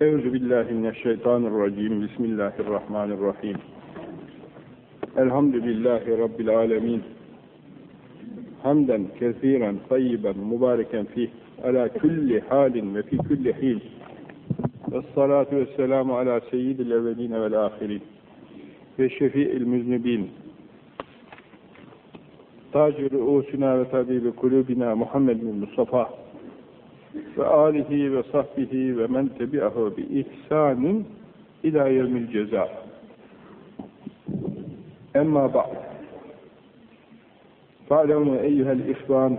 Euzu billahi mineşşeytanirracim. Bismillahirrahmanirrahim. Elhamdülillahi rabbil alamin. Hamden kesiren tayyiben mübareken fih ala kulli halin ve fi kulli hin. Ves salatu vesselamu ala seyyidil evvelin vel ahirin ve şefi'il müznibin. Tacir usuna ve tabibi kulubina Muhammedin Mustafa ve alihi ve sahbihi ve men tebi'ahu bi ihsanin ila yevmil ceza. Emma ba'd. Fa'lemû eyyuhel ihvan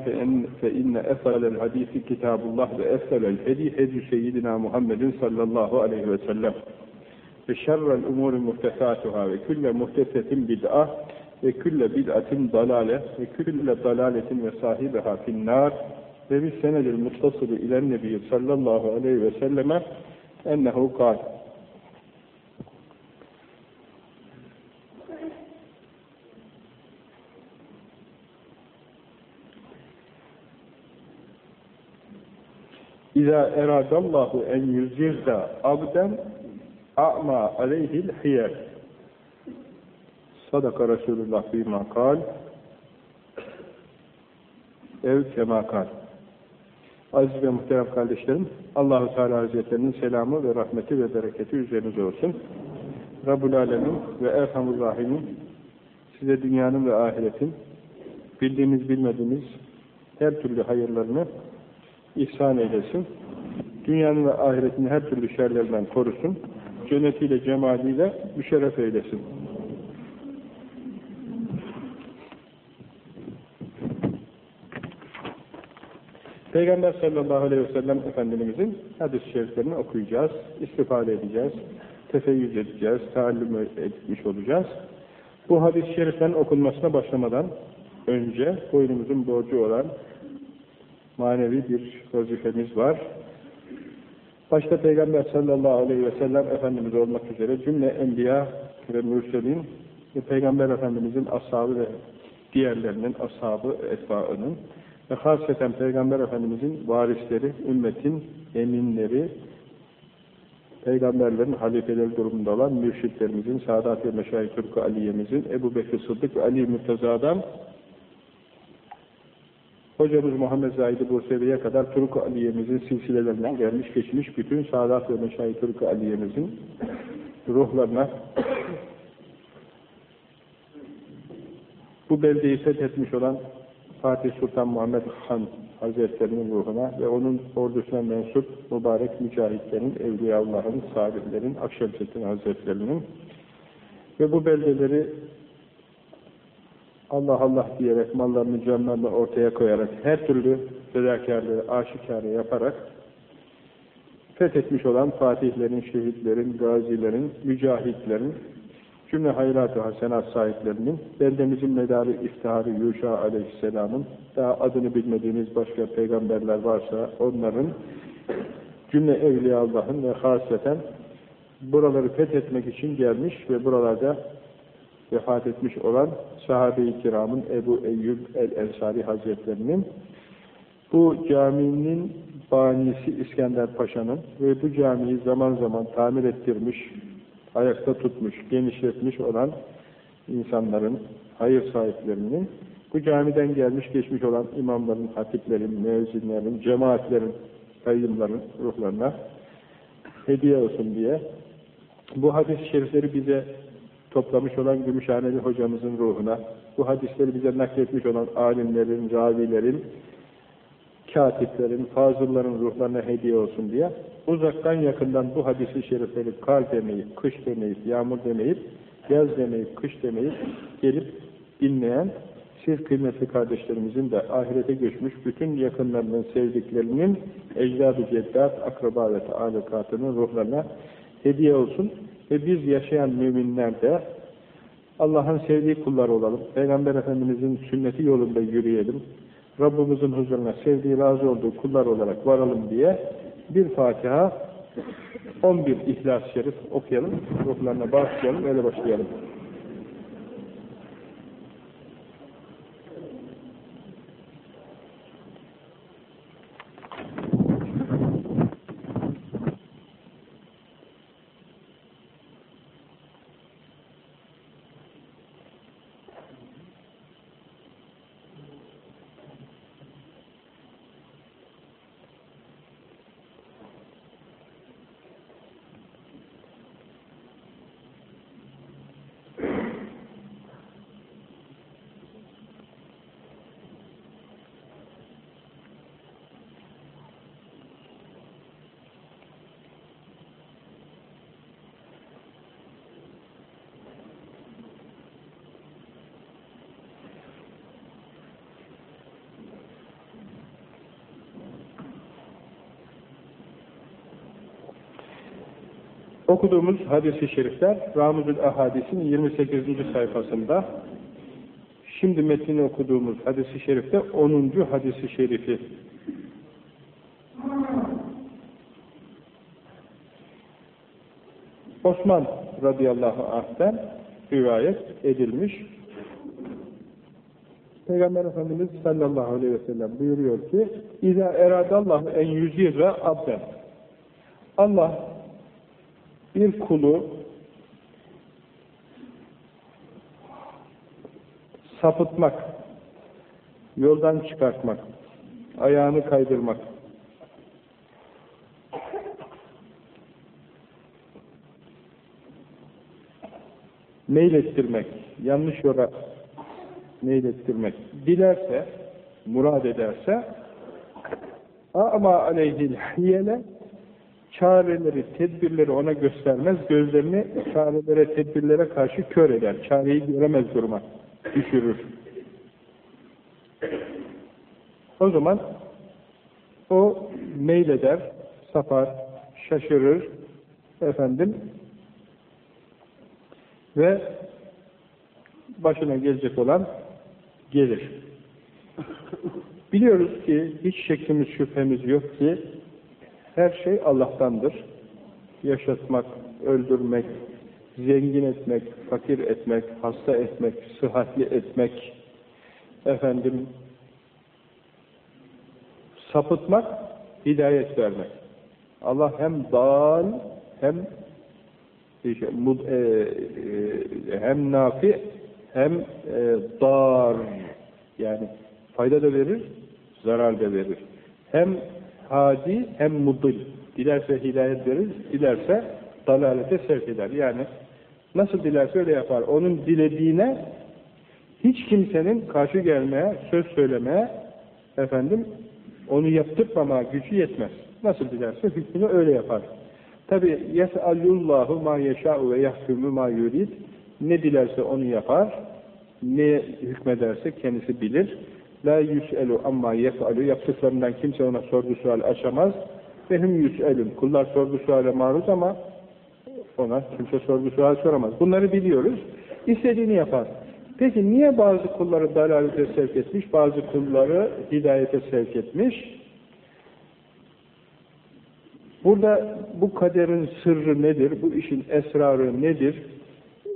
fe inne efalel hadisi kitabullah ve efalel hedi hedi seyyidina Muhammedin sallallahu aleyhi ve sellem. Ve şerrel umuri muhtesatuhâ ve külle muhtesetin bid'ah ve külle bid'atin dalale ve külle dalaletin ve bis senedil muttasılı ilen nebiyyü sallallahu aleyhi ve selleme ennehu kâl. İzâ eradallahu en yüzirda abden a'ma aleyhil hiyel. Sadaka Resulullah bima kal ev kema kal. Aziz ve muhterem kardeşlerim, Allahu Teala Hazretlerinin selamı ve rahmeti ve bereketi üzerinize olsun. Rabbul Alemin ve Erhamur Rahim'in size dünyanın ve ahiretin bildiğimiz bilmediğimiz her türlü hayırlarını ihsan eylesin. Dünyanın ve ahiretin her türlü şerlerinden korusun. Cennetiyle, cemaliyle müşerref eylesin. Peygamber sallallahu aleyhi ve sellem Efendimizin hadis-i şeriflerini okuyacağız, istifade edeceğiz, tefeyyüz edeceğiz, taallüm etmiş olacağız. Bu hadis-i şeriflerin okunmasına başlamadan önce boynumuzun borcu olan manevi bir vazifemiz var. Başta Peygamber sallallahu aleyhi ve sellem Efendimiz olmak üzere cümle enbiya ve mürselin ve Peygamber Efendimizin ashabı ve diğerlerinin ashabı, etbaının ve hasreten Peygamber Efendimizin varisleri, ümmetin eminleri, peygamberlerin halifeleri durumunda olan mürşitlerimizin, Sadat ve Meşayih Türkü Aliye'mizin, Ebu Bekir Sıddık ve Ali Mürteza'dan hocamız Muhammed Zahid-i Bursevi'ye kadar Türkü Aliye'mizin silsilelerinden gelmiş geçmiş bütün Sadat ve Meşayih Türkü Aliye'mizin ruhlarına bu beldeyi fethetmiş olan Fatih Sultan Muhammed Han Hazretlerinin ruhuna ve onun ordusuna mensup mübarek mücahitlerin, Evliyaullah'ın, salihlerin, Akşemseddin Hazretlerinin ve bu beldeleri Allah Allah diyerek, mallarını, canlarını ortaya koyarak, her türlü fedakarlığı aşikare yaparak fethetmiş olan fatihlerin, şehitlerin, gazilerin, mücahitlerin, cümle hayrat-ı hasenat sahiplerinin, beldemizin medarı iftiharı Yuşa aleyhisselamın, daha adını bilmediğimiz başka peygamberler varsa onların, cümle evliya Allah'ın ve hasreten buraları fethetmek için gelmiş ve buralarda vefat etmiş olan sahabe-i kiramın Ebu Eyyub el-Ensari Hazretlerinin bu caminin banisi İskender Paşa'nın ve bu camiyi zaman zaman tamir ettirmiş, ayakta tutmuş, genişletmiş olan insanların, hayır sahiplerinin, bu camiden gelmiş geçmiş olan imamların, hatiplerin, müezzinlerin, cemaatlerin, kayyımların ruhlarına hediye olsun diye bu hadis-i şerifleri bize toplamış olan Gümüşhaneli hocamızın ruhuna, bu hadisleri bize nakletmiş olan alimlerin, ravilerin, katiplerin, fazılların ruhlarına hediye olsun diye uzaktan yakından bu hadisi şerifleri kar demeyip, kış demeyip, yağmur demeyip, yaz demeyip, kış demeyip gelip dinleyen siz kıymetli kardeşlerimizin de ahirete göçmüş bütün yakınlarının, sevdiklerinin ecdad-ı ceddat, akraba ve taalukatının ruhlarına hediye olsun ve biz yaşayan müminler de Allah'ın sevdiği kullar olalım. Peygamber Efendimizin sünneti yolunda yürüyelim. Rabbimizin huzuruna sevdiği, razı olduğu kullar olarak varalım diye bir Fatiha, 11 İhlas-ı Şerif okuyalım, ruhlarına bağışlayalım, öyle başlayalım. Okuduğumuz hadis-i şerifler Ramuzül Ahadis'in 28. sayfasında şimdi metnini okuduğumuz hadis-i şerifte 10. hadis-i şerifi Osman radıyallahu anh'ten rivayet edilmiş. Peygamber Efendimiz sallallahu aleyhi ve sellem buyuruyor ki İzâ eradallahu en yüzirre abden Allah bir kulu sapıtmak, yoldan çıkartmak, ayağını kaydırmak, meylettirmek, yanlış yola meylettirmek. Dilerse, murad ederse ama aleyhil hiyele çareleri, tedbirleri ona göstermez, gözlerini çarelere, tedbirlere karşı kör eder, çareyi göremez duruma düşürür. O zaman o meyleder, sapar, şaşırır, efendim ve başına gelecek olan gelir. Biliyoruz ki hiç şeklimiz şüphemiz yok ki her şey Allah'tandır. Yaşatmak, öldürmek, zengin etmek, fakir etmek, hasta etmek, sıhhatli etmek, efendim sapıtmak, hidayet vermek. Allah hem dal hem işte, mud, e, e, hem nafi hem e, dar yani fayda da verir, zarar da verir. Hem hadi hem mudil. Dilerse hidayet verir, dilerse dalalete sevk eder. Yani nasıl dilerse öyle yapar. Onun dilediğine hiç kimsenin karşı gelmeye, söz söylemeye efendim onu yaptırmama gücü yetmez. Nasıl dilerse hükmünü öyle yapar. Tabi yes'alullahu ma yeşâ'u ve yahkûmü ma yurid ne dilerse onu yapar, ne hükmederse kendisi bilir. La yüs'elu amma yef'alu yaptıklarından kimse ona sorgu sual açamaz. Ve hüm yüs'elun. Kullar sorgu suale maruz ama ona kimse sorgu sual soramaz. Bunları biliyoruz. İstediğini yapar. Peki niye bazı kulları dalalete sevk etmiş, bazı kulları hidayete sevk etmiş? Burada bu kaderin sırrı nedir, bu işin esrarı nedir?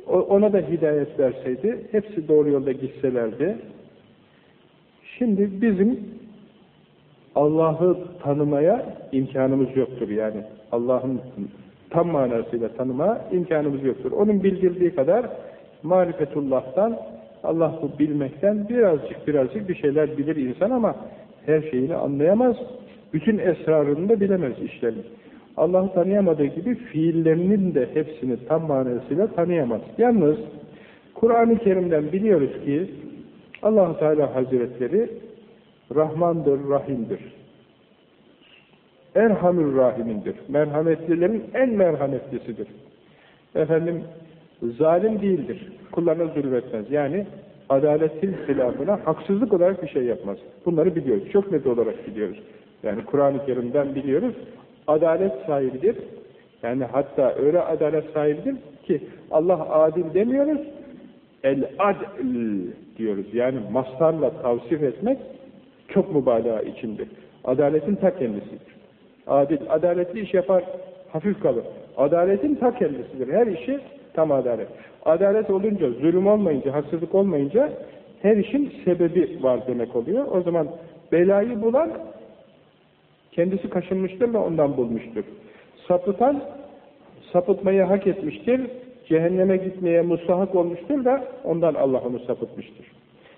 Ona da hidayet verseydi, hepsi doğru yolda gitselerdi, Şimdi bizim Allah'ı tanımaya imkanımız yoktur yani. Allah'ın tam manasıyla tanıma imkanımız yoktur. Onun bildirdiği kadar marifetullah'tan, Allah'ı bilmekten birazcık birazcık bir şeyler bilir insan ama her şeyini anlayamaz. Bütün esrarını da bilemez işlerini. Allah'ı tanıyamadığı gibi fiillerinin de hepsini tam manasıyla tanıyamaz. Yalnız Kur'an-ı Kerim'den biliyoruz ki allah Teala Hazretleri Rahmandır, Rahim'dir. Erhamür Rahim'indir. Merhametlilerin en merhametlisidir. Efendim, zalim değildir. Kullarına zulmetmez. Yani adaletin hilafına haksızlık olarak bir şey yapmaz. Bunları biliyoruz. Çok net olarak biliyoruz. Yani Kur'an-ı Kerim'den biliyoruz. Adalet sahibidir. Yani hatta öyle adalet sahibidir ki Allah adil demiyoruz. El-adl diyoruz. Yani mastarla tavsif etmek çok mübalağa içinde. Adaletin ta kendisidir. Adil, adaletli iş yapar, hafif kalır. Adaletin ta kendisidir. Her işi tam adalet. Adalet olunca, zulüm olmayınca, haksızlık olmayınca her işin sebebi var demek oluyor. O zaman belayı bulan kendisi kaşınmıştır ve ondan bulmuştur. Sapıtan sapıtmayı hak etmiştir, cehenneme gitmeye mustahak olmuştur da ondan Allah onu sapıtmıştır.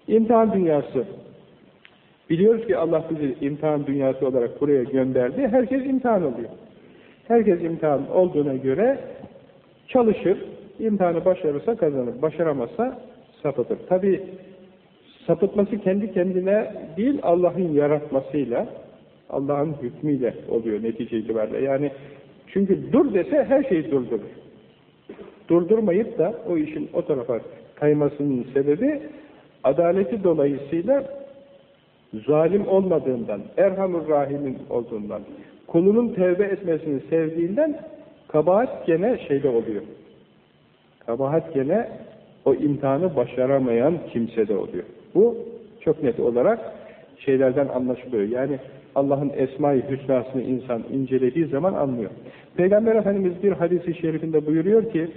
İmtihan dünyası. Biliyoruz ki Allah bizi imtihan dünyası olarak buraya gönderdi. Herkes imtihan oluyor. Herkes imtihan olduğuna göre çalışır, imtihanı başarırsa kazanır, başaramazsa sapıtır. Tabi sapıtması kendi kendine değil, Allah'ın yaratmasıyla, Allah'ın hükmüyle oluyor netice itibariyle. Yani çünkü dur dese her şeyi durdurur. Durdurmayıp da o işin o tarafa kaymasının sebebi adaleti dolayısıyla zalim olmadığından, Erhamur Rahim'in olduğundan, kulunun tevbe etmesini sevdiğinden Kabahat gene şeyde oluyor. Kabahat gene o imtihanı başaramayan kimsede oluyor. Bu çok net olarak şeylerden anlaşılıyor. Yani Allah'ın Esma-i Hüsna'sını insan incelediği zaman anlıyor. Peygamber Efendimiz bir hadisi şerifinde buyuruyor ki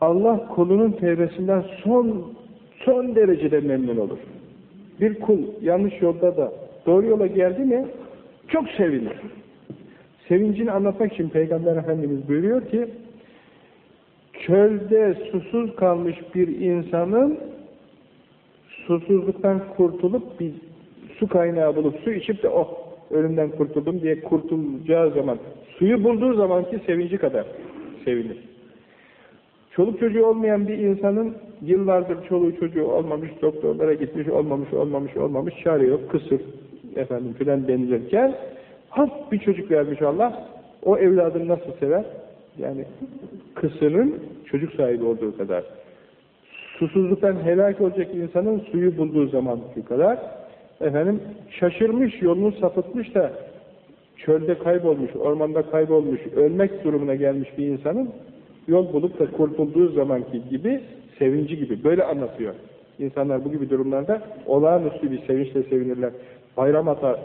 Allah kulunun tevbesinden son son derecede memnun olur. Bir kul yanlış yolda da doğru yola geldi mi çok sevinir. Sevincini anlatmak için Peygamber Efendimiz buyuruyor ki çölde susuz kalmış bir insanın susuzluktan kurtulup bir su kaynağı bulup su içip de oh ölümden kurtuldum diye kurtulacağı zaman suyu bulduğu zamanki sevinci kadar sevinir. Çoluk çocuğu olmayan bir insanın yıllardır çoluğu çocuğu olmamış, doktorlara gitmiş, olmamış, olmamış, olmamış, çare yok, kısır, efendim filan denilirken hap bir çocuk vermiş Allah, o evladını nasıl sever? Yani kısırın çocuk sahibi olduğu kadar. Susuzluktan helak olacak insanın suyu bulduğu zamanki kadar efendim şaşırmış, yolunu sapıtmış da çölde kaybolmuş, ormanda kaybolmuş, ölmek durumuna gelmiş bir insanın yol bulup da kurtulduğu zamanki gibi sevinci gibi böyle anlatıyor. İnsanlar bu gibi durumlarda olağanüstü bir sevinçle sevinirler. Bayram atar,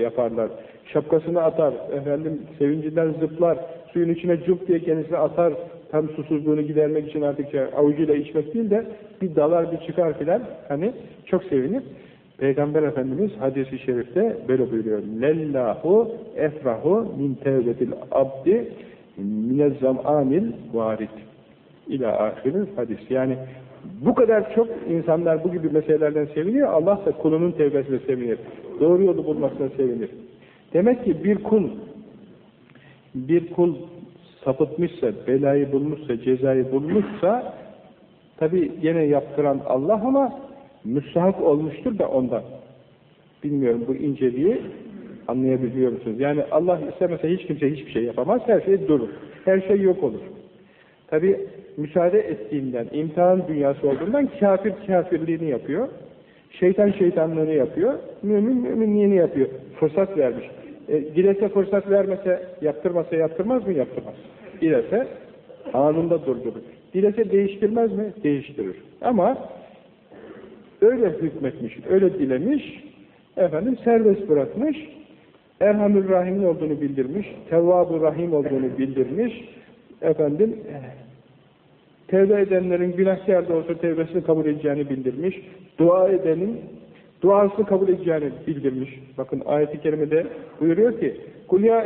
yaparlar. Şapkasını atar, efendim sevincinden zıplar, suyun içine cıp diye kendisini atar, tam susuzluğunu gidermek için artık şey, avucuyla içmek değil de bir dalar bir çıkar filan hani çok sevinir. Peygamber Efendimiz hadisi şerifte böyle buyuruyor. Lellahu efrahu min tevbetil abdi minezzam amil varid ila ahiril hadis. Yani bu kadar çok insanlar bu gibi meselelerden seviniyor. Allah da kulunun tevbesine sevinir. Doğru yolu bulmasına sevinir. Demek ki bir kul bir kul sapıtmışsa, belayı bulmuşsa, cezayı bulmuşsa tabi yine yaptıran Allah ama müstahak olmuştur da ondan. Bilmiyorum bu inceliği anlayabiliyor musunuz? Yani Allah istemese hiç kimse hiçbir şey yapamaz, her şey durur. Her şey yok olur. Tabi müsaade ettiğinden, imtihan dünyası olduğundan kafir kafirliğini yapıyor. Şeytan şeytanlığını yapıyor. Mümin müminliğini yapıyor. Fırsat vermiş. E, dilese fırsat vermese, yaptırmasa yaptırmaz mı? Yaptırmaz. Dilese anında durdurur. Dilese değiştirmez mi? Değiştirir. Ama öyle hükmetmiş, öyle dilemiş, efendim serbest bırakmış, Erhamül Rahim'in olduğunu bildirmiş, Tevvab-ı Rahim olduğunu bildirmiş, efendim tevbe edenlerin günahkar da olsa tevbesini kabul edeceğini bildirmiş, dua edenin duasını kabul edeceğini bildirmiş. Bakın ayet-i kerimede buyuruyor ki قُلْ يَا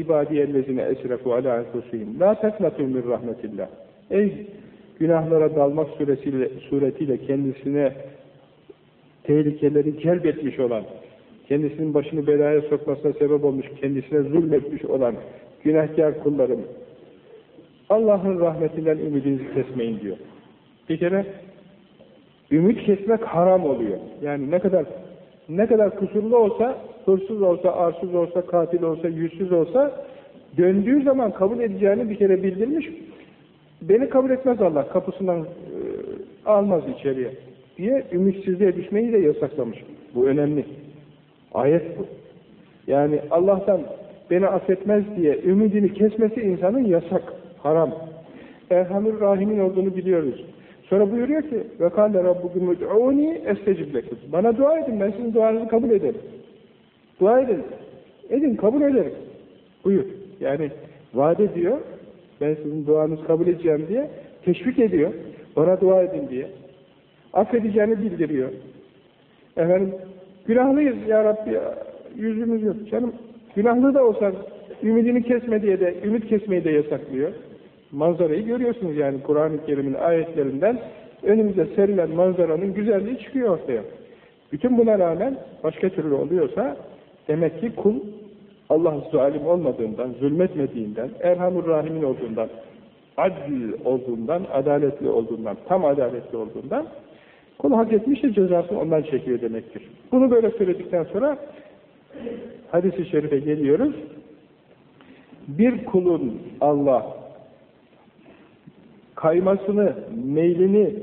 اِبَادِيَ الَّذِينَ اَسْرَفُوا عَلَى اَنْفُسِهِمْ لَا تَقْنَطُوا مِنْ رَحْمَةِ Ey günahlara dalmak suretiyle, suretiyle kendisine tehlikeleri celbetmiş olan, kendisinin başını belaya sokmasına sebep olmuş, kendisine zulmetmiş olan günahkar kullarım, Allah'ın rahmetinden ümidinizi kesmeyin diyor. Bir kere ümit kesmek haram oluyor. Yani ne kadar ne kadar kusurlu olsa, hırsız olsa, arsız olsa, katil olsa, yüzsüz olsa döndüğü zaman kabul edeceğini bir kere bildirmiş. Beni kabul etmez Allah, kapısından e, almaz içeriye diye ümitsizliğe düşmeyi de yasaklamış. Bu önemli. Ayet bu. Yani Allah'tan beni affetmez diye ümidini kesmesi insanın yasak, haram. Erhamur Rahim'in olduğunu biliyoruz. Sonra buyuruyor ki rabbukum ud'ûni estecib lekum. Bana dua edin ben sizin duanızı kabul ederim. Dua edin. Edin kabul ederim. Buyur. Yani vaat ediyor. Ben sizin duanızı kabul edeceğim diye teşvik ediyor. Bana dua edin diye. Affedeceğini bildiriyor. Efendim Günahlıyız ya Rabbi, yüzümüz yok. Canım, günahlı da olsan ümidini kesme diye de, ümit kesmeyi de yasaklıyor. Manzarayı görüyorsunuz yani Kur'an-ı Kerim'in ayetlerinden önümüze serilen manzaranın güzelliği çıkıyor ortaya. Bütün buna rağmen başka türlü oluyorsa demek ki kul Allah zalim olmadığından, zulmetmediğinden, Erhamur Rahim'in olduğundan, adil olduğundan, adaletli olduğundan, tam adaletli olduğundan Kul hak etmişse cezasını ondan çekiyor demektir. Bunu böyle söyledikten sonra hadis-i şerife geliyoruz. Bir kulun Allah kaymasını, meylini,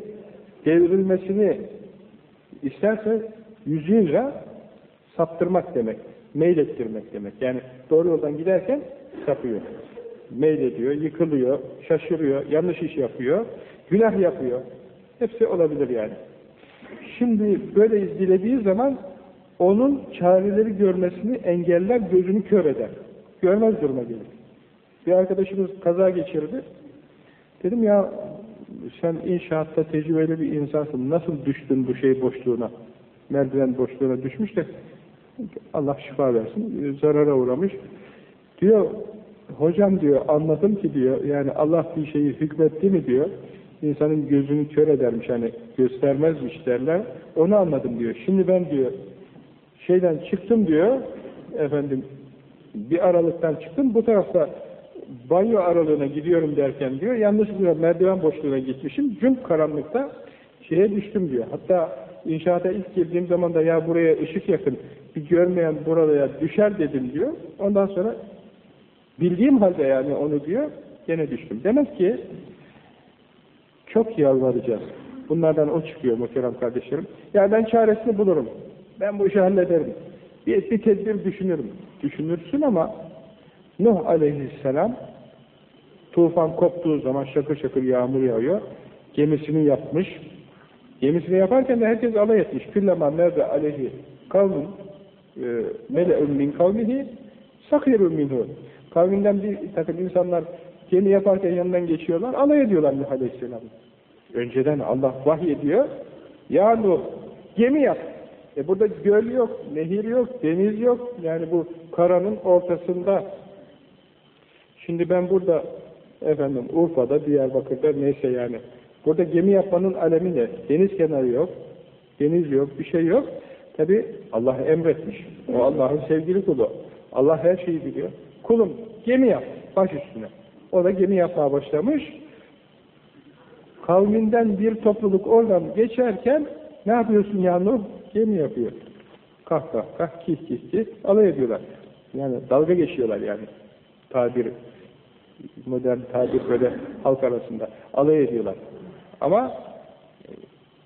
devrilmesini isterse yüzüyle saptırmak demek, meylettirmek demek. Yani doğru yoldan giderken sapıyor. Meylediyor, yıkılıyor, şaşırıyor, yanlış iş yapıyor, günah yapıyor. Hepsi olabilir yani. Şimdi böyle dilediği zaman onun çareleri görmesini engeller, gözünü kör eder. Görmez duruma gelir. Bir arkadaşımız kaza geçirdi. Dedim ya sen inşaatta tecrübeli bir insansın. Nasıl düştün bu şey boşluğuna? Merdiven boşluğuna düşmüş de Allah şifa versin. Zarara uğramış. Diyor hocam diyor anladım ki diyor yani Allah bir şeyi hükmetti mi diyor insanın gözünü kör edermiş hani göstermezmiş derler onu anladım diyor. Şimdi ben diyor şeyden çıktım diyor efendim bir aralıktan çıktım bu tarafta banyo aralığına gidiyorum derken diyor yanlışlıkla merdiven boşluğuna gitmişim cüm karanlıkta şeye düştüm diyor. Hatta inşaata ilk girdiğim zaman da ya buraya ışık yakın bir görmeyen buraya düşer dedim diyor. Ondan sonra bildiğim halde yani onu diyor gene düştüm. Demek ki çok yalvaracağız. Bunlardan o çıkıyor muhterem kardeşlerim. Ya ben çaresini bulurum. Ben bu işi hallederim. Bir, bir tedbir düşünürüm. Düşünürsün ama Nuh aleyhisselam tufan koptuğu zaman şakır şakır yağmur yağıyor. Gemisini yapmış. Gemisini yaparken de herkes alay etmiş. Küllema merve aleyhi kavmin e, mele'un min kavmihi sakirun minhu. Kavminden bir takım insanlar gemi yaparken yanından geçiyorlar, alay ediyorlar Nuh aleyhisselam. Önceden Allah vahyediyor. Ya Nuh gemi yap. E burada göl yok, nehir yok, deniz yok. Yani bu karanın ortasında. Şimdi ben burada efendim Urfa'da, Diyarbakır'da neyse yani. Burada gemi yapmanın alemi ne? Deniz kenarı yok, deniz yok, bir şey yok. Tabi Allah emretmiş. O Allah'ın sevgili kulu. Allah her şeyi biliyor. Kulum gemi yap, baş üstüne. O da gemi yapmaya başlamış. Kavminden bir topluluk oradan geçerken ne yapıyorsun ya Nuh? Gemi yapıyor. Kah kah kah kih kih kih alay ediyorlar. Yani dalga geçiyorlar yani. Tabir, modern tabir böyle halk arasında alay ediyorlar. Ama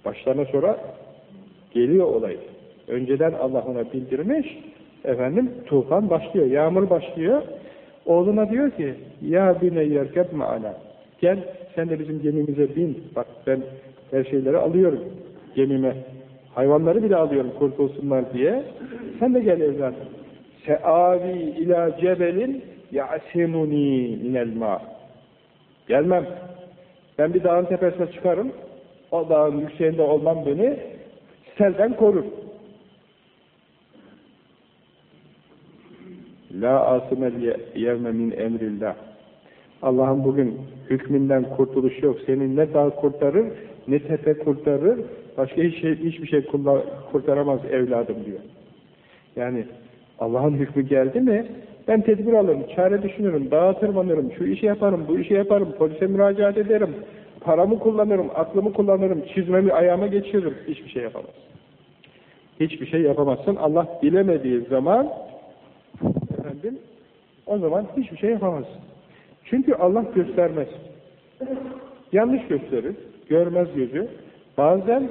başlarına sonra geliyor olay. Önceden Allah ona bildirmiş, efendim tufan başlıyor, yağmur başlıyor. Oğluna diyor ki, ya bine yerkeb maana. Gel, sen de bizim gemimize bin. Bak ben her şeyleri alıyorum gemime. Hayvanları bile alıyorum kurtulsunlar diye. Sen de gel evlat. Seavi ila cebelin ya'simuni minel ma. Gelmem. Ben bir dağın tepesine çıkarım. O dağın yükseğinde olmam beni selden korur. La asime yevme min emrillah. Allah'ın bugün hükmünden kurtuluş yok. Senin ne dağ kurtarır, ne tepe kurtarır, başka hiç şey, hiçbir şey kurtaramaz evladım diyor. Yani Allah'ın hükmü geldi mi, ben tedbir alırım, çare düşünürüm, dağa tırmanırım, şu işi yaparım, bu işi yaparım, polise müracaat ederim, paramı kullanırım, aklımı kullanırım, çizmemi ayağıma geçiririm, hiçbir şey yapamaz. Hiçbir şey yapamazsın. Allah dilemediği zaman efendim, o zaman hiçbir şey yapamazsın. Çünkü Allah göstermez. Yanlış gösterir, görmez gözü. Bazen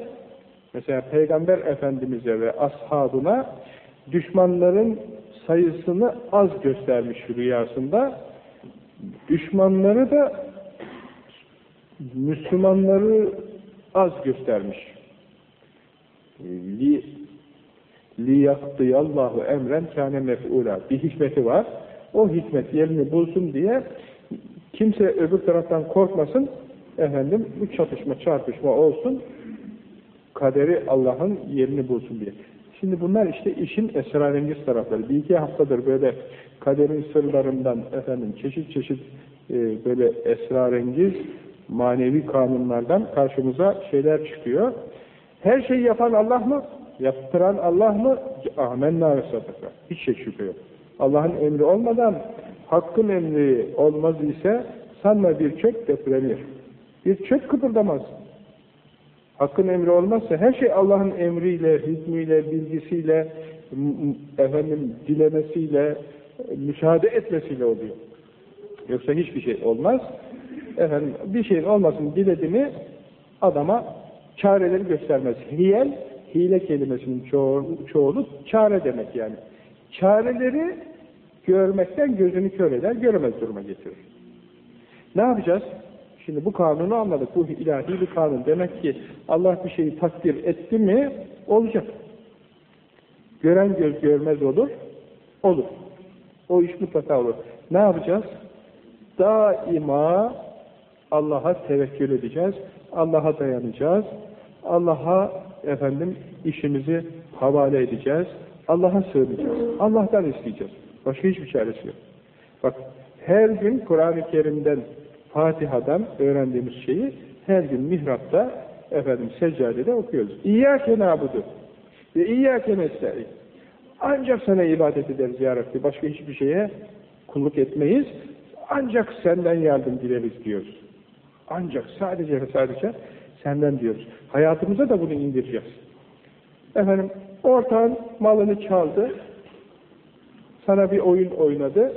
mesela Peygamber Efendimiz'e ve ashabına düşmanların sayısını az göstermiş rüyasında. Düşmanları da Müslümanları az göstermiş. Li liyakdiyallahu emren kâne mef'ûlâ. Bir hikmeti var. O hikmet yerini bulsun diye kimse öbür taraftan korkmasın. Efendim bu çatışma, çarpışma olsun. Kaderi Allah'ın yerini bulsun diye. Şimdi bunlar işte işin esrarengiz tarafları. Bir iki haftadır böyle kaderin sırlarından efendim çeşit çeşit e, böyle esrarengiz manevi kanunlardan karşımıza şeyler çıkıyor. Her şeyi yapan Allah mı? Yaptıran Allah mı? Amenna ve sadaka. Hiç şey şüphe yok. Allah'ın emri olmadan hakkın emri olmaz ise sanma bir çök depremir. Bir çök kıpırdamaz. Hakkın emri olmazsa her şey Allah'ın emriyle, hükmüyle, bilgisiyle, efendim dilemesiyle, müşahede etmesiyle oluyor. Yoksa hiçbir şey olmaz. Efendim bir şeyin olmasını diledi mi adama çareleri göstermez. Hiyel, hile kelimesinin çoğu, çoğulu çare demek yani. Çareleri Görmekten gözünü kör eder, göremez duruma getirir. Ne yapacağız? Şimdi bu kanunu anladık. Bu ilahi bir kanun. Demek ki Allah bir şeyi takdir etti mi olacak. Gören göz görmez olur. Olur. O iş mutlaka olur. Ne yapacağız? Daima Allah'a tevekkül edeceğiz. Allah'a dayanacağız. Allah'a efendim işimizi havale edeceğiz. Allah'a sığınacağız. Allah'tan isteyeceğiz. Başka hiçbir çaresi yok. Bak her gün Kur'an-ı Kerim'den Fatiha'dan öğrendiğimiz şeyi her gün mihrapta efendim seccadede okuyoruz. İyyâke nâbudu ve iyyâke nesta'in. Ancak sana ibadet ederiz ya Rabbi. Başka hiçbir şeye kulluk etmeyiz. Ancak senden yardım dileriz diyoruz. Ancak sadece ve sadece senden diyoruz. Hayatımıza da bunu indireceğiz. Efendim ortağın malını çaldı. Sana bir oyun oynadı.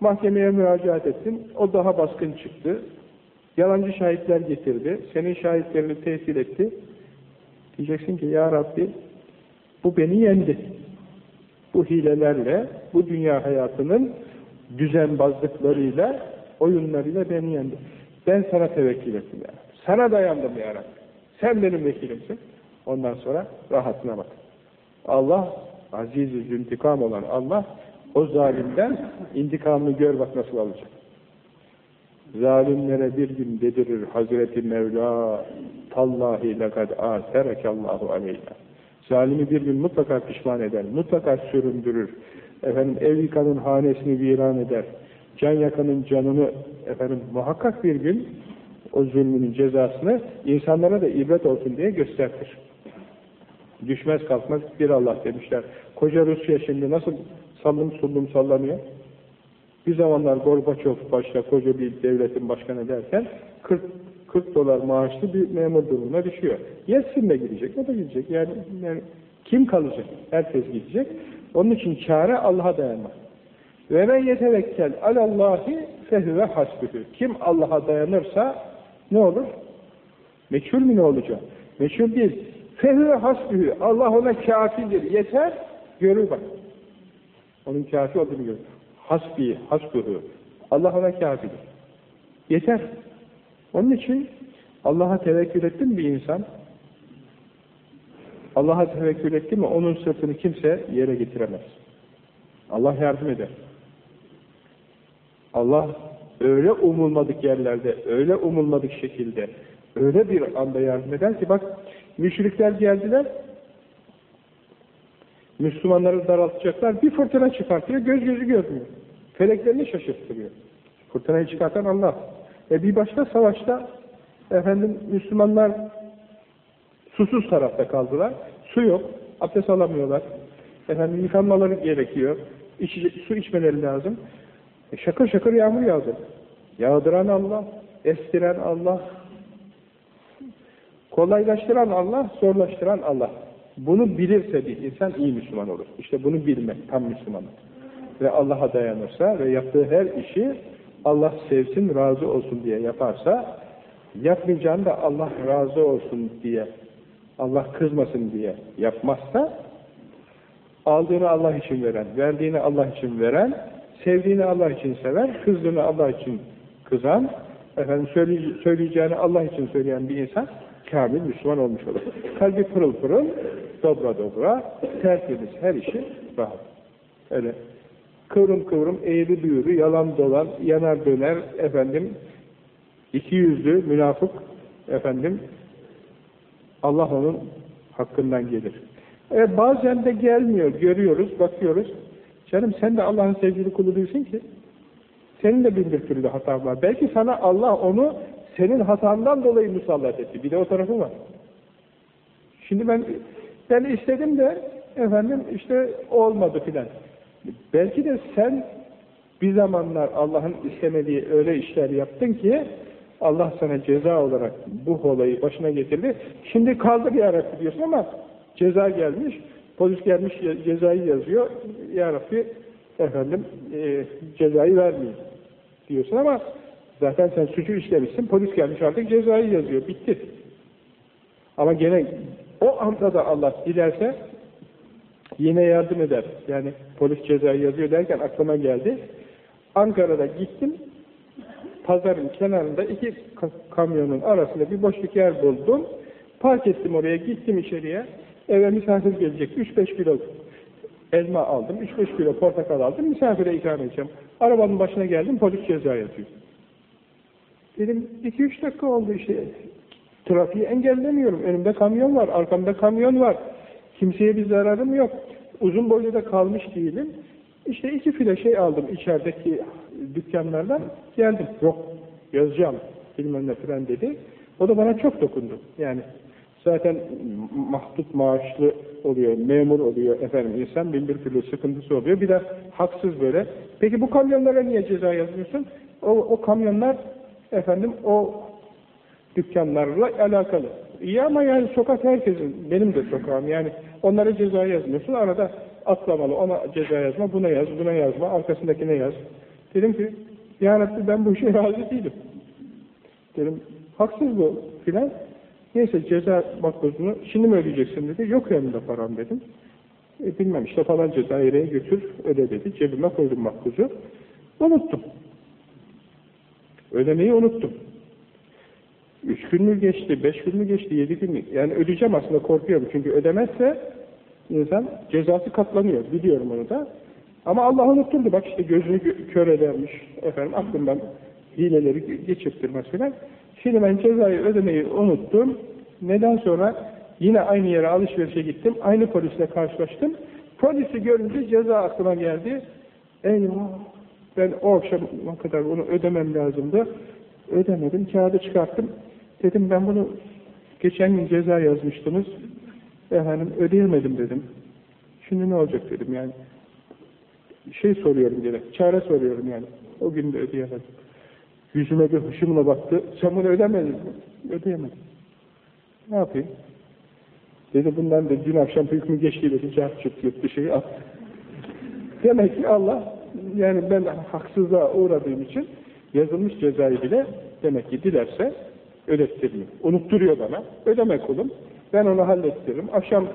Mahkemeye müracaat ettin. O daha baskın çıktı. Yalancı şahitler getirdi. Senin şahitlerini tesir etti. Diyeceksin ki ya Rabbi bu beni yendi. Bu hilelerle, bu dünya hayatının düzenbazlıklarıyla, oyunlarıyla beni yendi. Ben sana tevekkül ettim ya. Sana dayandım ya Rabbi. Sen benim vekilimsin. Ondan sonra rahatına bak. Allah, aziz intikam olan Allah, o zalimden intikamını gör bak nasıl alacak. Zalimlere bir gün dedirir Hazreti Mevla, tallahi lekad aserekallahu aleyna. Zalimi bir gün mutlaka pişman eder, mutlaka süründürür. Efendim ev yıkanın hanesini viran eder. Can yakanın canını efendim muhakkak bir gün o zulmünün cezasını insanlara da ibret olsun diye göstertir. Düşmez kalkmaz bir Allah demişler. Koca Rusya şimdi nasıl sallım sullum sallanıyor? Bir zamanlar Gorbaçov başta koca bir devletin başkanı derken 40, 40 dolar maaşlı bir memur durumuna düşüyor. Yetsin de gidecek, o da gidecek. Yani, yani kim kalacak? Herkes gidecek. Onun için çare Allah'a dayanmak. Ve men yetevekkel alallahi fehüve hasbühü. Kim Allah'a dayanırsa ne olur? Meçhul mü ne olacak? Meçhul değil. Fehüve hasbühü. Allah ona kafidir. Yeter. Görür bak. Onun kafi olduğunu görür. Hasbi, hasbühü. Allah ona kafidir. Yeter. Onun için Allah'a tevekkül etti mi bir insan? Allah'a tevekkül etti mi onun sırtını kimse yere getiremez. Allah yardım eder. Allah öyle umulmadık yerlerde, öyle umulmadık şekilde, öyle bir anda yardım eder ki bak müşrikler geldiler, Müslümanları daraltacaklar, bir fırtına çıkartıyor, göz gözü görmüyor. Feleklerini şaşırttırıyor. Fırtınayı çıkartan Allah. E bir başka savaşta efendim Müslümanlar susuz tarafta kaldılar. Su yok, abdest alamıyorlar. Efendim yıkanmaları gerekiyor. İç, su içmeleri lazım. E şakır şakır yağmur yağdı. Yağdıran Allah, estiren Allah, kolaylaştıran Allah, zorlaştıran Allah. Bunu bilirse bir insan iyi Müslüman olur. İşte bunu bilmek, tam Müslüman. Ve Allah'a dayanırsa ve yaptığı her işi Allah sevsin, razı olsun diye yaparsa, yapmayacağını da Allah razı olsun diye, Allah kızmasın diye yapmazsa, aldığını Allah için veren, verdiğini Allah için veren, sevdiğini Allah için sever, kızdığını Allah için kızan, efendim söyleyeceğini Allah için söyleyen bir insan, kamil Müslüman olmuş olur. Kalbi pırıl pırıl, dobra dobra, tertemiz her işi rahat. Öyle kıvrım kıvrım, eğri büğrü, yalan dolan, yanar döner, efendim, iki yüzlü, münafık, efendim, Allah onun hakkından gelir. E bazen de gelmiyor, görüyoruz, bakıyoruz. Canım sen de Allah'ın sevgili kulu değilsin ki. Senin de bin bir türlü hatan var. Belki sana Allah onu senin hatandan dolayı musallat etti. Bir de o tarafı var. Şimdi ben ben istedim de efendim işte olmadı filan. Belki de sen bir zamanlar Allah'ın istemediği öyle işler yaptın ki Allah sana ceza olarak bu olayı başına getirdi. Şimdi kaldır ya Rabbi diyorsun ama ceza gelmiş. Polis gelmiş cezayı yazıyor. Ya Rabbi efendim e, cezayı vermeyin diyorsun ama zaten sen suçu işlemişsin. Polis gelmiş artık cezayı yazıyor. Bitti. Ama gene o anda da Allah dilerse Yine yardım eder. Yani polis cezayı yazıyor derken aklıma geldi. Ankara'da gittim. Pazarın kenarında iki kamyonun arasında bir boşluk yer buldum. Park ettim oraya, gittim içeriye. Eve misafir gelecek. 3-5 kilo elma aldım, 3-5 kilo portakal aldım, misafire ikram edeceğim. Arabanın başına geldim, polis ceza yazıyor. Dedim, 2-3 dakika oldu işte. Trafiği engellemiyorum. Önümde kamyon var, arkamda kamyon var. Kimseye bir zararım yok. Uzun boylu da kalmış değilim. İşte iki file şey aldım içerideki dükkanlardan. Geldim. Yok, yazacağım. Bilmem ne falan dedi. O da bana çok dokundu. Yani zaten mahdut maaşlı oluyor, memur oluyor efendim insan bin bir türlü sıkıntısı oluyor. Bir de haksız böyle. Peki bu kamyonlara niye ceza yazıyorsun? O, o kamyonlar efendim o dükkanlarla alakalı. İyi ama yani sokak herkesin, benim de sokağım yani onlara ceza yazmıyorsun. Arada atlamalı, ona ceza yazma, buna yaz, buna yazma, arkasındakine yaz. Dedim ki, ya ben bu işe razı değilim. Dedim, haksız bu filan. Neyse ceza makbuzunu, şimdi mi ödeyeceksin dedi. Yok yanımda param dedim. E, bilmem işte falan cezaireye götür, öde dedi. Cebime koydum makbuzu. Unuttum. Ödemeyi unuttum. Üç gün mü geçti, beş gün mü geçti, yedi gün mü? Yani ödeyeceğim aslında korkuyorum. Çünkü ödemezse insan cezası katlanıyor. Biliyorum onu da. Ama Allah unutturdu. Bak işte gözünü kör edermiş. Efendim aklımdan hileleri geçirttirmez filan. Şimdi ben cezayı ödemeyi unuttum. Neden sonra yine aynı yere alışverişe gittim. Aynı polisle karşılaştım. Polisi görünce ceza aklıma geldi. Eyvah! Ben o akşam kadar bunu ödemem lazımdı. Ödemedim. Kağıdı çıkarttım. Dedim ben bunu geçen gün ceza yazmıştınız. Efendim ödeyemedim dedim. Şimdi ne olacak dedim yani. Şey soruyorum gene. Çare soruyorum yani. O gün de ödeyemedim. Yüzüme bir hışımla baktı. Sen bunu ödemedin mi? Ödeyemedim. Ne yapayım? Dedi bundan da dün akşam hükmü geçti dedi. Cart çıt yuttu şeyi attı. Demek ki Allah yani ben haksızlığa uğradığım için yazılmış cezayı bile demek ki dilerse ödettirmiyor. Unutturuyor bana. Ödeme kulum. Ben onu hallettiririm. Akşam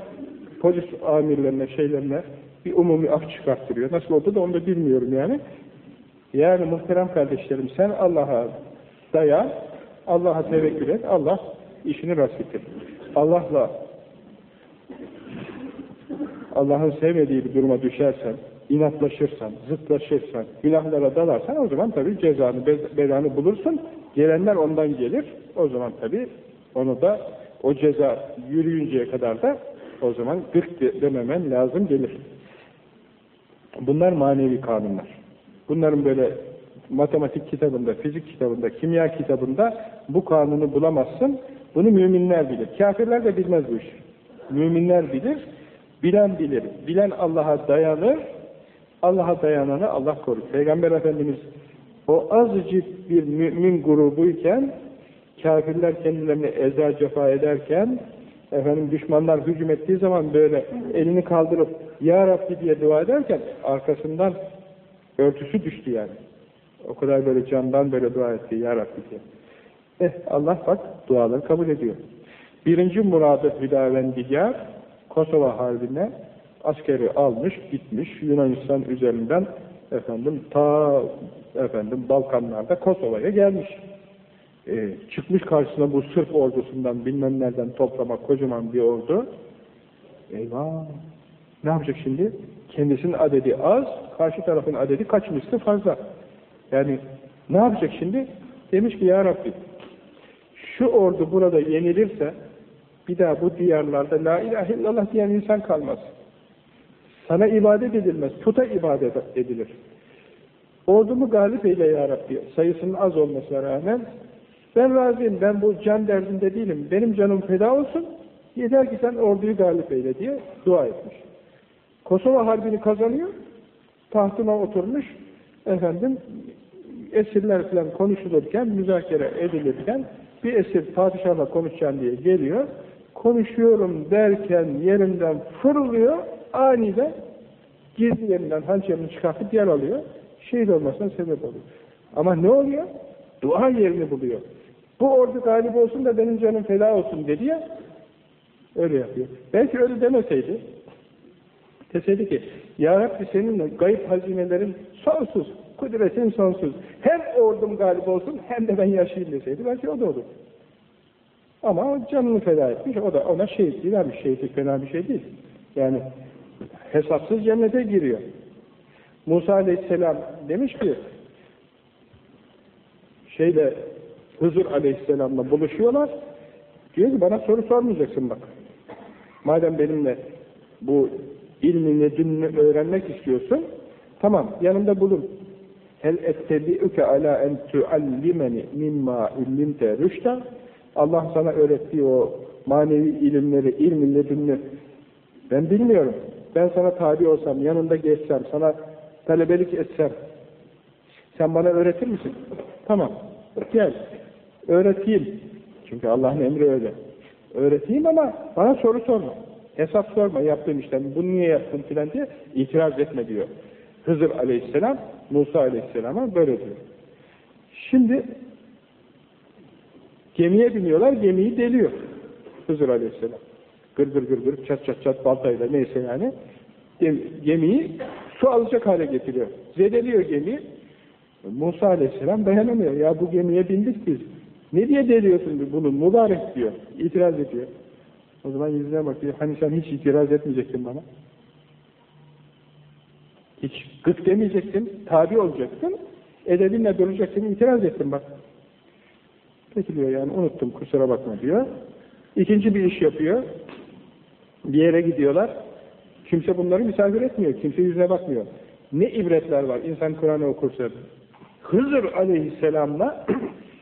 polis amirlerine, şeylerine bir umumi af çıkarttırıyor. Nasıl oldu da onu da bilmiyorum yani. Yani muhterem kardeşlerim sen Allah'a dayan, Allah'a tevekkül et, Allah işini rast getir. Allah'la Allah'ın sevmediği bir duruma düşersen, inatlaşırsan, zıtlaşırsan, günahlara dalarsan o zaman tabii cezanı, belanı bulursun. Gelenler ondan gelir. O zaman tabii onu da o ceza yürüyünceye kadar da o zaman gırk dememen lazım gelir. Bunlar manevi kanunlar. Bunların böyle matematik kitabında, fizik kitabında, kimya kitabında bu kanunu bulamazsın. Bunu müminler bilir. Kafirler de bilmez bu işi. Müminler bilir, bilen bilir. Bilen Allah'a dayanır, Allah'a dayananı Allah korur. Peygamber Efendimiz o azıcık bir mümin grubuyken kafirler kendilerini ezer cefa ederken efendim düşmanlar hücum ettiği zaman böyle elini kaldırıp Ya Rabbi diye dua ederken arkasından örtüsü düştü yani. O kadar böyle candan böyle dua etti Ya Rabbi diye. Eh Allah bak duaları kabul ediyor. Birinci muradı Hüdavendigar Kosova Harbi'ne askeri almış, gitmiş Yunanistan üzerinden efendim ta efendim Balkanlarda Kosova'ya gelmiş. Ee, çıkmış karşısına bu Sırp ordusundan bilmem nereden toplamak kocaman bir ordu. Eyvah! Ne yapacak şimdi? Kendisinin adedi az, karşı tarafın adedi kaç misli fazla. Yani ne yapacak şimdi? Demiş ki ya Rabbi şu ordu burada yenilirse bir daha bu diyarlarda la ilahe illallah diyen insan kalmaz. Sana ibadet edilmez, puta ibadet edilir. Ordumu galip eyle ya Rabbi. Sayısının az olmasına rağmen ben razıyım, ben bu can derdinde değilim. Benim canım feda olsun, yeter ki sen orduyu galip eyle diye dua etmiş. Kosova Harbi'ni kazanıyor, tahtına oturmuş, efendim, esirler falan konuşulurken, müzakere edilirken, bir esir padişahla konuşacağım diye geliyor, konuşuyorum derken yerinden fırlıyor, aniden gizli yerinden hançerini çıkartıp yer alıyor, şehit olmasına sebep oluyor. Ama ne oluyor? Dua yerini buluyor. Bu ordu galip olsun da benim canım feda olsun dedi ya, öyle yapıyor. Belki öyle demeseydi, Deseydi ki, Ya Rabbi seninle gayb hazinelerin sonsuz, kudretin sonsuz. Hem ordum galip olsun hem de ben yaşayayım deseydi belki o da olur. Ama canını feda etmiş, o da ona şehitliği vermiş. Şehitlik fena bir şey değil. Yani hesapsız cennete giriyor. Musa aleyhisselam demiş ki, şeyle Hızır aleyhisselamla buluşuyorlar. Diyor ki bana soru sormayacaksın bak. Madem benimle bu ilmi ledününü öğrenmek istiyorsun, tamam yanımda bulun. Hel ettebi'üke ala en tuallimeni mimma illimte rüşta Allah sana öğrettiği o manevi ilimleri, ilmin ledününü ben bilmiyorum. Ben sana tabi olsam, yanında geçsem, sana talebelik etsem, sen bana öğretir misin? Tamam, gel, öğreteyim. Çünkü Allah'ın emri öyle. Öğreteyim ama bana soru sorma. Hesap sorma yaptığım işten, bunu niye yaptın filan diye itiraz etme diyor. Hızır aleyhisselam, Musa aleyhisselama böyle diyor. Şimdi gemiye biniyorlar, gemiyi deliyor. Hızır aleyhisselam. Gır gır gır çat çat çat baltayla neyse yani. Gemiyi su alacak hale getiriyor. Zedeliyor gemi. Musa aleyhisselam dayanamıyor. Ya bu gemiye bindik biz. Ne diye deliyorsun bunu? Mübarek diyor. İtiraz ediyor. O zaman yüzüne bakıyor. Hani sen hiç itiraz etmeyecektin bana. Hiç gık demeyecektin. Tabi olacaksın. Edebinle duracaksın. itiraz ettin bak. Peki diyor yani unuttum kusura bakma diyor. İkinci bir iş yapıyor. Bir yere gidiyorlar. Kimse bunları misafir etmiyor. Kimse yüzüne bakmıyor. Ne ibretler var insan Kur'an'ı okursa. Hızır aleyhisselamla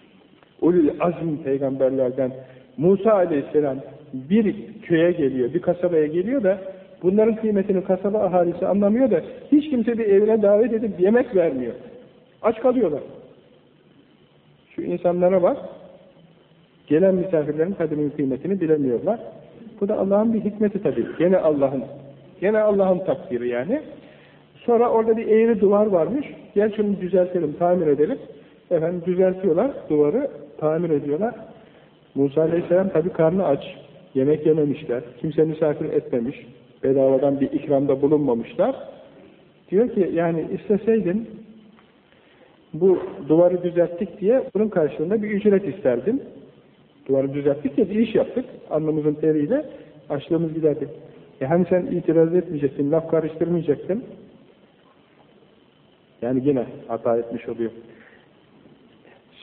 ulul azim peygamberlerden Musa aleyhisselam bir köye geliyor, bir kasabaya geliyor da bunların kıymetini kasaba ahalisi anlamıyor da hiç kimse bir evine davet edip yemek vermiyor. Aç kalıyorlar. Şu insanlara bak, gelen misafirlerin kadının kıymetini bilemiyorlar. Bu da Allah'ın bir hikmeti tabii. Gene Allah'ın gene Allah'ın takdiri yani. Sonra orada bir eğri duvar varmış. Gel şunu düzeltelim, tamir edelim. Efendim düzeltiyorlar duvarı tamir ediyorlar. Musa Aleyhisselam tabi karnı aç. Yemek yememişler. Kimse misafir etmemiş. Bedavadan bir ikramda bulunmamışlar. Diyor ki yani isteseydin bu duvarı düzelttik diye bunun karşılığında bir ücret isterdim. Duvarı düzelttik diye bir iş yaptık. Alnımızın teriyle açlığımız giderdi. E hani sen itiraz etmeyeceksin, laf karıştırmayacaksın. Yani yine hata etmiş oluyor.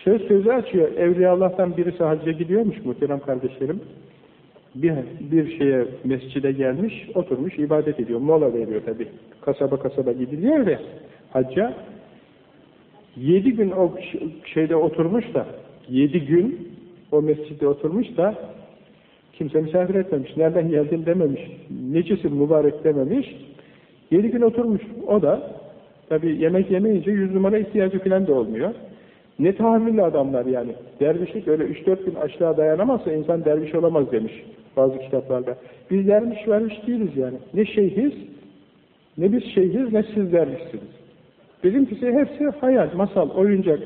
Söz sözü açıyor. Evliya Allah'tan birisi hacca gidiyormuş muhterem kardeşlerim. Bir, bir şeye mescide gelmiş, oturmuş, ibadet ediyor. Mola veriyor tabi. Kasaba kasaba gidiliyor ve hacca. Yedi gün o şeyde oturmuş da, yedi gün o mescidde oturmuş da kimse misafir etmemiş. Nereden geldin dememiş. Necisin mübarek dememiş. Yedi gün oturmuş. O da tabi yemek yemeyince yüz numara ihtiyacı falan da olmuyor. Ne tahammüllü adamlar yani. Dervişlik öyle 3-4 gün açlığa dayanamazsa insan derviş olamaz demiş bazı kitaplarda. Biz derviş vermiş değiliz yani. Ne şeyhiz, ne biz şeyhiz, ne siz dervişsiniz. Bizimkisi hepsi hayal, masal, oyuncak.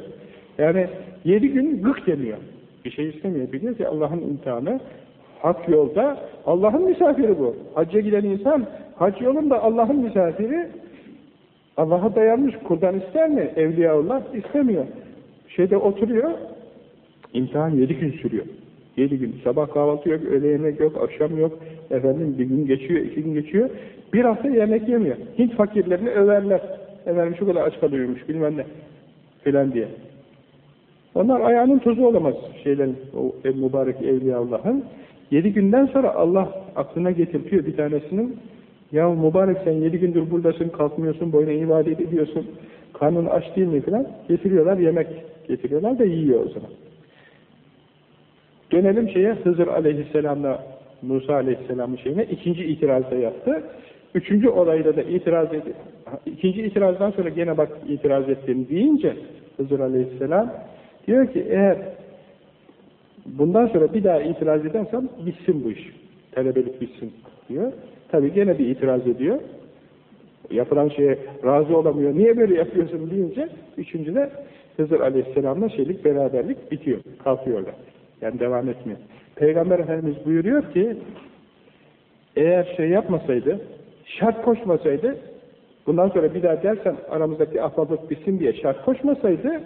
Yani yedi gün gık demiyor. Bir şey istemiyor. Biliyor ki Allah'ın imtihanı hak yolda Allah'ın misafiri bu. Hacca giden insan hac yolunda Allah'ın misafiri Allah'a dayanmış kuldan ister mi? Evliyaullah istemiyor şeyde oturuyor, imtihan yedi gün sürüyor. Yedi gün. Sabah kahvaltı yok, öğle yemek yok, akşam yok. Efendim bir gün geçiyor, iki gün geçiyor. Bir hafta yemek yemiyor. Hint fakirlerini överler. Efendim şu kadar aç kalıyormuş bilmem ne. Filan diye. Onlar ayağının tuzu olamaz şeylerin, o mübarek evliya Allah'ın. Yedi günden sonra Allah aklına getirtiyor bir tanesinin. Ya mübarek sen yedi gündür buradasın, kalkmıyorsun, boyuna ibadet ediyorsun. Karnın aç değil mi filan? Getiriyorlar yemek getiriyorlar da yiyor o zaman. Dönelim şeye Hızır aleyhisselamla Musa aleyhisselamın şeyine ikinci itirazda yaptı. Üçüncü olayda da itiraz edip ikinci itirazdan sonra gene bak itiraz ettim deyince Hızır aleyhisselam diyor ki eğer bundan sonra bir daha itiraz edersem bitsin bu iş. Talebelik bitsin diyor. Tabi gene bir itiraz ediyor. Yapılan şeye razı olamıyor. Niye böyle yapıyorsun deyince üçüncüde Hızır Aleyhisselam'la şeylik beraberlik bitiyor. Kalkıyorlar. Yani devam etmiyor. Peygamber Efendimiz buyuruyor ki eğer şey yapmasaydı şart koşmasaydı, bundan sonra bir daha dersen aramızdaki ahbaplık bitsin diye şart koşmasaydı,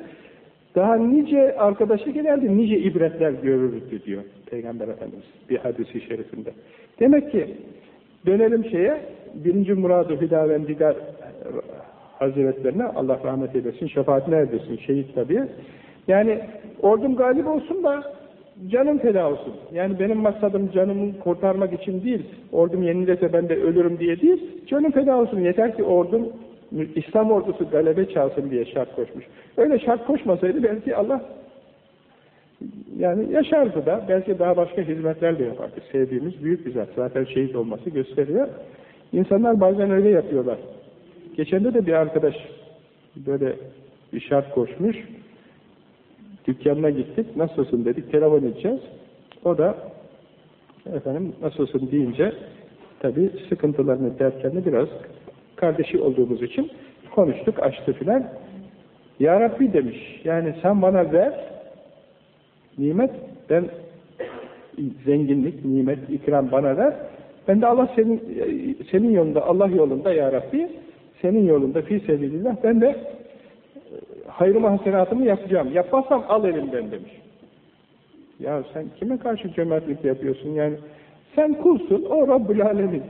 daha nice arkadaşı gelirdi, nice ibretler görürdü diyor Peygamber Efendimiz bir hadisi şerifinde. Demek ki dönelim şeye, birinci muradı Hüdavendigar Hazretlerine Allah rahmet eylesin, şefaatine erdesin, şehit tabi. Yani ordum galip olsun da canım feda olsun. Yani benim maksadım canımı kurtarmak için değil, ordum yenilese ben de ölürüm diye değil, canım feda olsun. Yeter ki ordum, İslam ordusu galebe çalsın diye şart koşmuş. Öyle şart koşmasaydı belki Allah yani yaşardı da, belki daha başka hizmetler de yapardı. Sevdiğimiz büyük bir zat. Zaten şehit olması gösteriyor. İnsanlar bazen öyle yapıyorlar. Geçende de bir arkadaş böyle bir şart koşmuş. Dükkanına gittik. Nasılsın dedik. Telefon edeceğiz. O da efendim nasılsın deyince tabi sıkıntılarını derken biraz kardeşi olduğumuz için konuştuk, açtı filan. Ya Rabbi demiş. Yani sen bana ver nimet, ben zenginlik, nimet, ikram bana ver. Ben de Allah senin senin yolunda, Allah yolunda ya Rabbi senin yolunda fi sebilillah ben de e, hayrımı hasenatımı yapacağım. Yapmazsam al elimden demiş. Ya sen kime karşı cömertlik yapıyorsun? Yani sen kulsun, o Rabbül Alemin.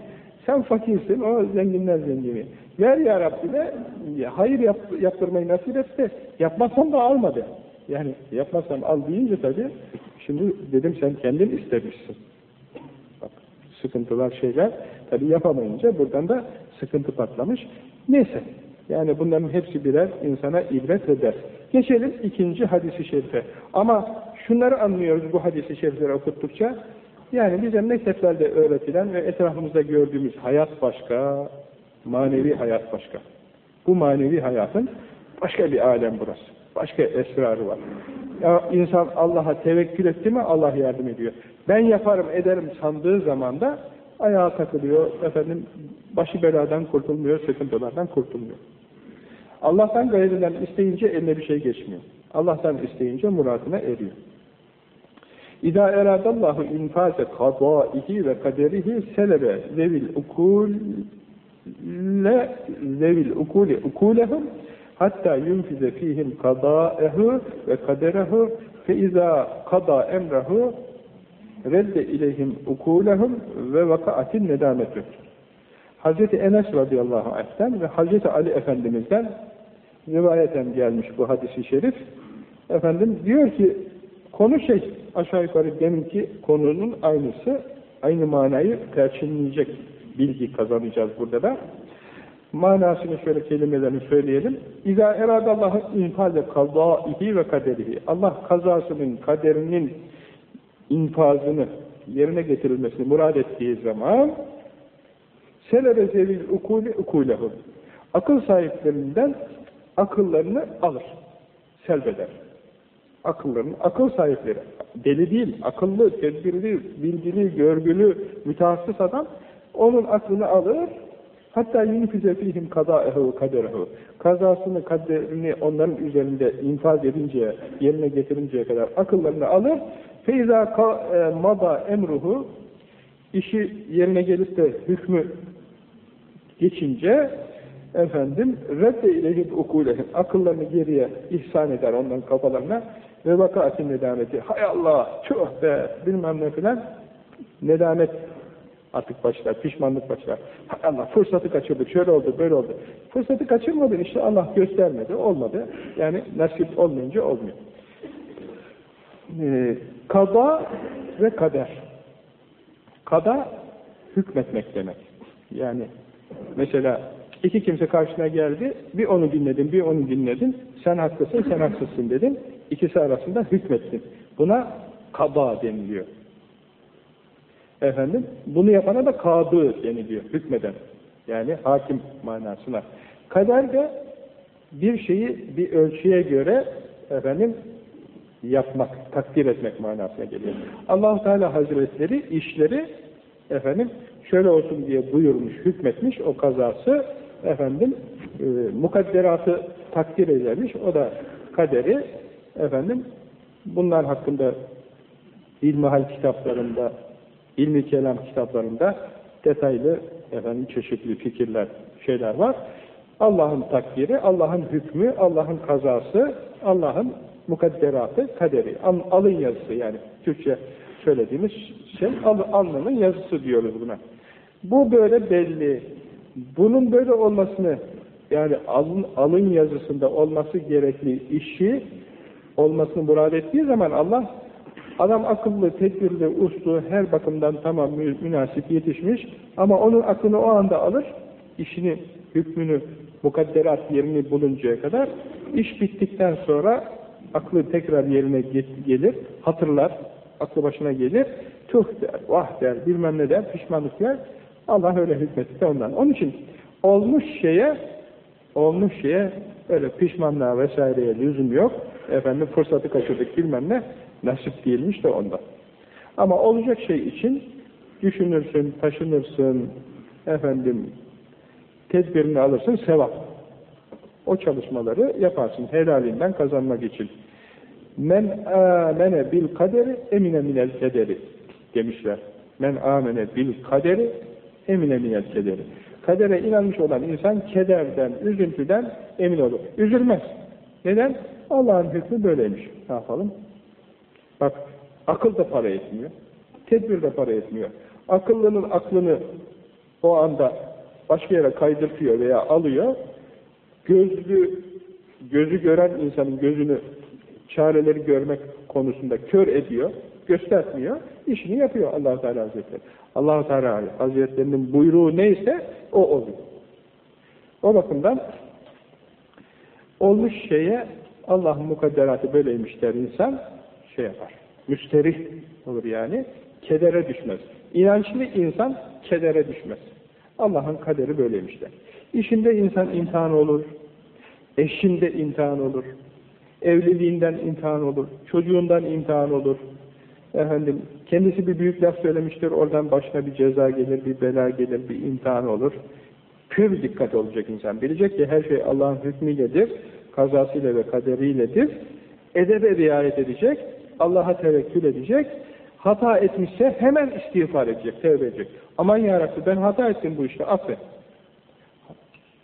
Sen fakirsin, o zenginler zengini. Ver ya Rabbine, hayır yap, yaptırmayı nasip et de, yapmazsam da alma de. Yani yapmazsam al deyince tabii, şimdi dedim sen kendin istemişsin. Bak, sıkıntılar şeyler, tabii yapamayınca buradan da sıkıntı patlamış. Neyse, yani bunların hepsi birer insana ibret ve ders. Geçelim ikinci hadisi şerife. Ama şunları anlıyoruz bu hadisi şerifleri okuttukça. Yani bize mekteplerde öğretilen ve etrafımızda gördüğümüz hayat başka, manevi hayat başka. Bu manevi hayatın başka bir alem burası. Başka esrarı var. Ya insan Allah'a tevekkül etti mi Allah yardım ediyor. Ben yaparım ederim sandığı zaman da ayağa takılıyor, efendim başı beladan kurtulmuyor, sıkıntılardan kurtulmuyor. Allah'tan gayriden isteyince eline bir şey geçmiyor. Allah'tan isteyince muradına eriyor. İzâ eradallahu infâse kadâihi ve kaderihi selebe zevil ukul le zevil ukuli ukulehum hatta yunfize fihim kadâehu ve kaderehu fe izâ kadâ emrehu redde ileyhim ukulehum ve vakaatin nedametü. Hazreti Enes radıyallahu anh'ten ve Hazreti Ali Efendimiz'den rivayeten gelmiş bu hadisi şerif. Efendim diyor ki konu şey aşağı yukarı deminki konunun aynısı aynı manayı perçinleyecek bilgi kazanacağız burada da. Manasını şöyle kelimelerini söyleyelim. İzâ eradallahu infaze kazâihi ve kaderihi. Allah kazasının, kaderinin infazını, yerine getirilmesini murad ettiği zaman selebe zevil ukuli ukulehum. Akıl sahiplerinden akıllarını alır, selbeder. Akıllarını, akıl sahipleri. Deli değil, akıllı, tedbirli, bilgili, görgülü, mütehassıs adam onun aklını alır, hatta yunifize fihim kadâehu kaderehu. Kazasını, kaderini onların üzerinde infaz edinceye, yerine getirinceye kadar akıllarını alır, feyza e, mada emruhu işi yerine gelip de hükmü geçince efendim redde ilehim ukulehim akıllarını geriye ihsan eder onların kafalarına ve vakaatin nedameti hay Allah tüh be bilmem ne filan nedamet artık başlar, pişmanlık başlar. Hay Allah fırsatı kaçırdık, şöyle oldu, böyle oldu. Fırsatı kaçırmadın işte Allah göstermedi, olmadı. Yani nasip olmayınca olmuyor. Ee, Kada ve kader. Kada hükmetmek demek. Yani mesela iki kimse karşına geldi, bir onu dinledin, bir onu dinledin, sen haklısın, sen haksızsın dedin, ikisi arasında hükmettin. Buna kada deniliyor. Efendim, bunu yapana da kadı deniliyor, hükmeden. Yani hakim manasına. Kader de bir şeyi bir ölçüye göre efendim yapmak, takdir etmek manasına geliyor. allah Teala Hazretleri işleri efendim şöyle olsun diye buyurmuş, hükmetmiş o kazası efendim e, mukadderatı takdir edermiş. O da kaderi efendim bunlar hakkında ilmihal kitaplarında ilmi kelam kitaplarında detaylı efendim çeşitli fikirler, şeyler var. Allah'ın takdiri, Allah'ın hükmü, Allah'ın kazası, Allah'ın mukadderatı, kaderi. Alın yazısı yani Türkçe söylediğimiz şey al, alnının yazısı diyoruz buna. Bu böyle belli. Bunun böyle olmasını yani alın, alın yazısında olması gerekli işi olmasını murad ettiği zaman Allah adam akıllı, tedbirli, uslu, her bakımdan tamam münasip yetişmiş ama onun aklını o anda alır, işini, hükmünü, mukadderat yerini buluncaya kadar iş bittikten sonra aklı tekrar yerine gelir, hatırlar, aklı başına gelir, tuh der, vah der, bilmem ne der, pişmanlık der, Allah öyle hükmetti ondan. Onun için olmuş şeye olmuş şeye öyle pişmanlığa vesaireye lüzum yok. Efendim fırsatı kaçırdık bilmem ne nasip değilmiş de ondan. Ama olacak şey için düşünürsün, taşınırsın, efendim tedbirini alırsın, sevap. O çalışmaları yaparsın helalinden kazanmak için. Men amene bil kaderi emine minel kederi demişler. Men amene bil kaderi emine minel kederi. Kadere inanmış olan insan kederden, üzüntüden emin olur. Üzülmez. Neden? Allah'ın hükmü böyleymiş. Ne yapalım? Bak, akıl da para etmiyor. Tedbir de para etmiyor. Akıllının aklını o anda başka yere kaydırtıyor veya alıyor. Gözlü, gözü gören insanın gözünü çareleri görmek konusunda kör ediyor, göstermiyor, işini yapıyor allah Teala Hazretleri. Allah Teala Hazretlerinin buyruğu neyse o oluyor. O bakımdan olmuş şeye Allah'ın mukadderatı böyleymiş der insan, şey yapar, müsterih olur yani, kedere düşmez. İnançlı insan kedere düşmez. Allah'ın kaderi böyleymiş der. İşinde insan imtihan olur, eşinde imtihan olur, evliliğinden imtihan olur, çocuğundan imtihan olur. Efendim, kendisi bir büyük laf söylemiştir, oradan başına bir ceza gelir, bir bela gelir, bir imtihan olur. Pür dikkat olacak insan. Bilecek ki her şey Allah'ın hükmüyledir, kazasıyla ve kaderiyledir. Edebe riayet edecek, Allah'a tevekkül edecek. Hata etmişse hemen istiğfar edecek, tevbe edecek. Aman yarabbi ben hata ettim bu işte, affet.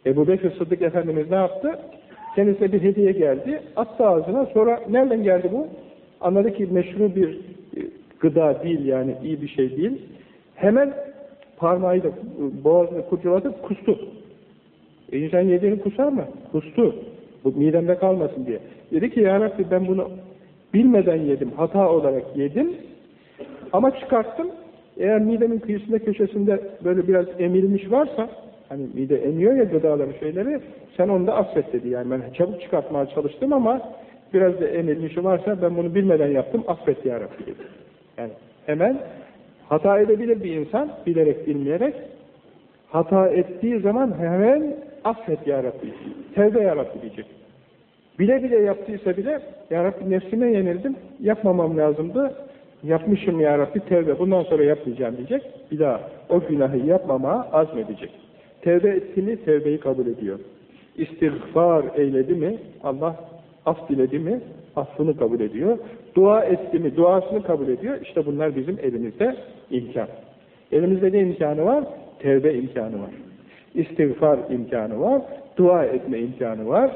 Ebu Bekir Sıddık Efendimiz ne yaptı? Kendisine bir hediye geldi, attı ağzına, sonra nereden geldi bu? Anladı ki meşru bir e, gıda değil yani iyi bir şey değil. Hemen parmağıyla boğazını kurcalatıp kustu. E insan yediğini kusar mı? Kustu. Bu midemde kalmasın diye. Dedi ki ya Rabbi ben bunu bilmeden yedim, hata olarak yedim ama çıkarttım. Eğer midemin kıyısında köşesinde böyle biraz emilmiş varsa Hani mide emiyor ya gıdaları şeyleri, sen onu da affet dedi. Yani ben çabuk çıkartmaya çalıştım ama biraz da emilmişi varsa ben bunu bilmeden yaptım, affet ya Rabbi. Yani hemen hata edebilir bir insan, bilerek bilmeyerek. Hata ettiği zaman hemen affet ya Rabbi, tevbe ya Rabbi diyecek. Bile bile yaptıysa bile, ya Rabbi nefsime yenildim, yapmamam lazımdı, yapmışım ya Rabbi tevbe, bundan sonra yapmayacağım diyecek. Bir daha o günahı yapmamaya azmedecek. Tevbe etti mi tevbeyi kabul ediyor. İstiğfar eyledi mi Allah af diledi mi affını kabul ediyor. Dua etti mi duasını kabul ediyor. İşte bunlar bizim elimizde imkan. Elimizde ne imkanı var? Tevbe imkanı var. İstiğfar imkanı var. Dua etme imkanı var.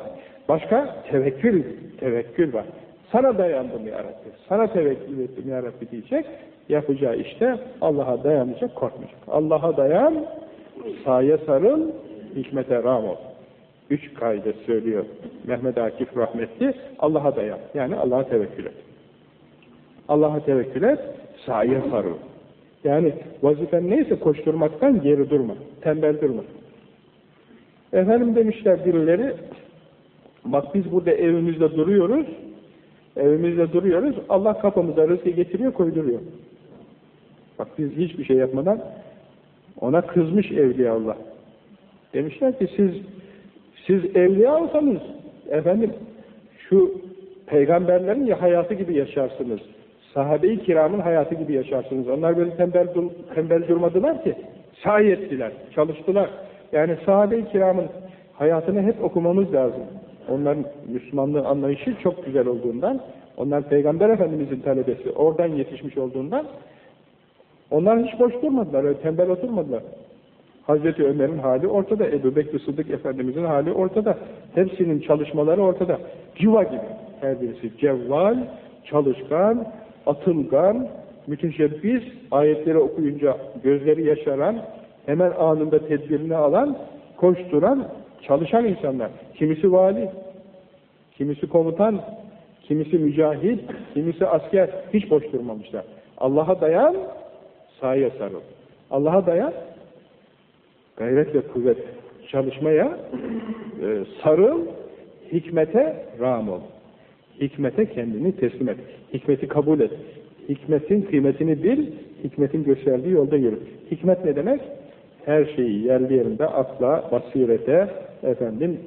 Başka? Tevekkül, tevekkül var. Sana dayandım ya Rabbi, sana tevekkül ettim ya Rabbi diyecek. Yapacağı işte Allah'a dayanacak, korkmayacak. Allah'a dayan, Saye sarıl, hikmete ram ol. Üç kaide söylüyor Mehmet Akif rahmetli. Allah'a dayan. Yani Allah'a tevekkül et. Allah'a tevekkül et, saye sarıl. Yani vazifen neyse koşturmaktan geri durma. Tembel durma. Efendim demişler birileri, bak biz burada evimizde duruyoruz, evimizde duruyoruz, Allah kapımıza rızkı getiriyor, koyduruyor. Bak biz hiçbir şey yapmadan ona kızmış Evliya Allah. Demişler ki siz siz evliya olsanız efendim şu peygamberlerin ya hayatı gibi yaşarsınız. Sahabe-i kiramın hayatı gibi yaşarsınız. Onlar böyle tembel, tembel durmadılar ki. Sahi ettiler, çalıştılar. Yani sahabe-i kiramın hayatını hep okumamız lazım. Onların Müslümanlığı anlayışı çok güzel olduğundan, onlar Peygamber Efendimizin talebesi, oradan yetişmiş olduğundan onlar hiç boş durmadılar, öyle tembel oturmadılar. Hazreti Ömer'in hali ortada, Ebu Bekir Sıddık Efendimiz'in hali ortada. Hepsinin çalışmaları ortada. Civa gibi her birisi. Cevval, çalışkan, atılgan, müteşebbis, ayetleri okuyunca gözleri yaşaran, hemen anında tedbirini alan, koşturan, çalışan insanlar. Kimisi vali, kimisi komutan, kimisi mücahit, kimisi asker. Hiç boş durmamışlar. Allah'a dayan, sahaya sarıl. Allah'a dayan, gayret ve kuvvet çalışmaya e, sarıl, hikmete ram ol. Hikmete kendini teslim et. Hikmeti kabul et. Hikmetin kıymetini bil, hikmetin gösterdiği yolda yürü. Hikmet ne demek? Her şeyi yerli yerinde akla, basirete, efendim,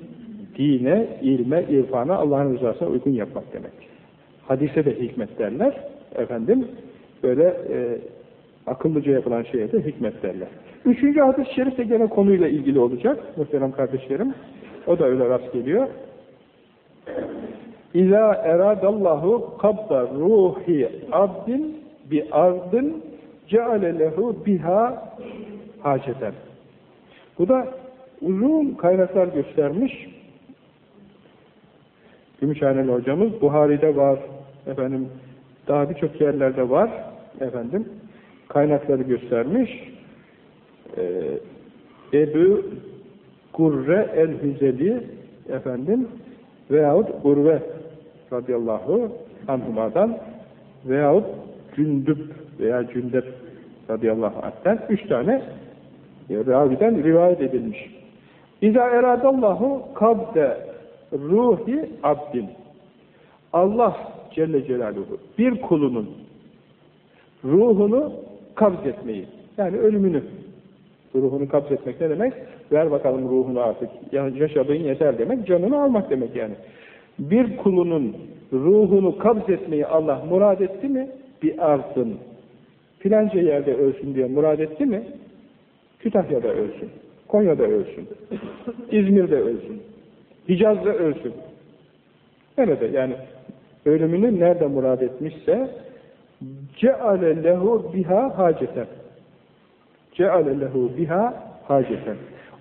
dine, ilme, irfana, Allah'ın rızasına uygun yapmak demek. Hadise de hikmet derler. Efendim, böyle e, akıllıca yapılan şeye de hikmet derler. Üçüncü hadis-i şerif de gene konuyla ilgili olacak muhterem kardeşlerim. O da öyle rast geliyor. İza eradallahu kabda ruhi abdin bi ardın ceale lehu biha haceten. Bu da uzun kaynaklar göstermiş. Gümüşhaneli hocamız Buhari'de var, efendim daha birçok yerlerde var, efendim kaynakları göstermiş. Ee, Ebu Gurre el-Hüzeli efendim veyahut Urve radıyallahu anhuma'dan veyahut Cündüp veya Cündep radıyallahu anh'ten üç tane raviden rivayet edilmiş. İza eradallahu kabde ruhi abdin Allah Celle Celaluhu bir kulunun ruhunu kabz etmeyi yani ölümünü ruhunu kabz etmek ne demek? Ver bakalım ruhunu artık. Yani yaşadığın yeter demek. Canını almak demek yani. Bir kulunun ruhunu kabz etmeyi Allah murad etti mi? Bir arzın. Filanca yerde ölsün diye murad etti mi? Kütahya'da ölsün. Konya'da ölsün. İzmir'de ölsün. Hicaz'da ölsün. Nerede? Yani ölümünü nerede murad etmişse ceale lehu biha haceten ceale lehu biha haceten